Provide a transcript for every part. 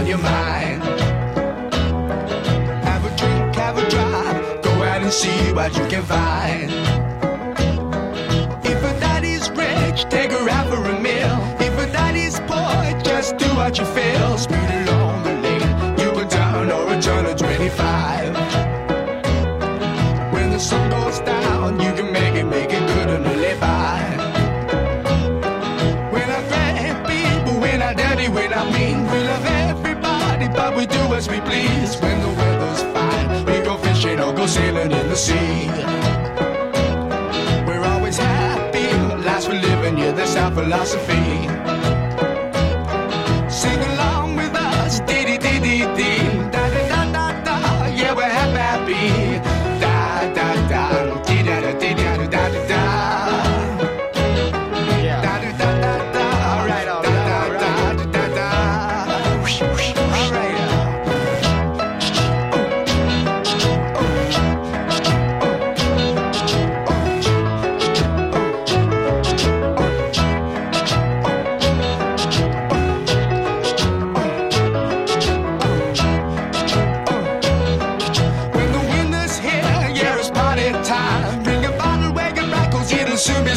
on your mind. Have a drink, have a drive, go out and see what you can find. If a daddy's rich, take her out for a meal. If a daddy's poor, just do what you feel. Speed along the lane, you go down or a turn of 25. When the sun goes down, you can make it, make it good and live by. When I grab people, when I daddy, when I mean we we do as we please. When the weather's fine, we go fishing or go sailing in the sea. We're always happy, last for living, yeah, that's our philosophy.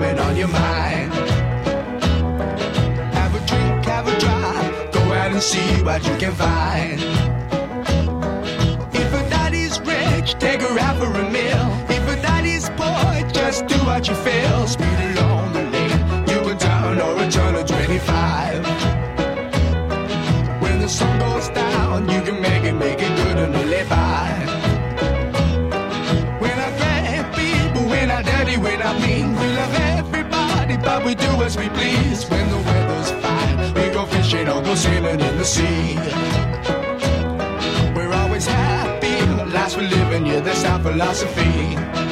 women on your mind. Have a drink, have a drive, go out and see what you can find. If a daddy's rich, take her out for a meal. If a daddy's poor, just do what you feel. Speed along the lane, you go down or a turn of 25. When the sun goes down, you can make it, make it good and live by. When I grab people, when I dirty, when I mean, we but we do as we please. When the weather's fine, we go fishing or go sailing in the sea. We're always happy, the last for living, yeah, that's our philosophy.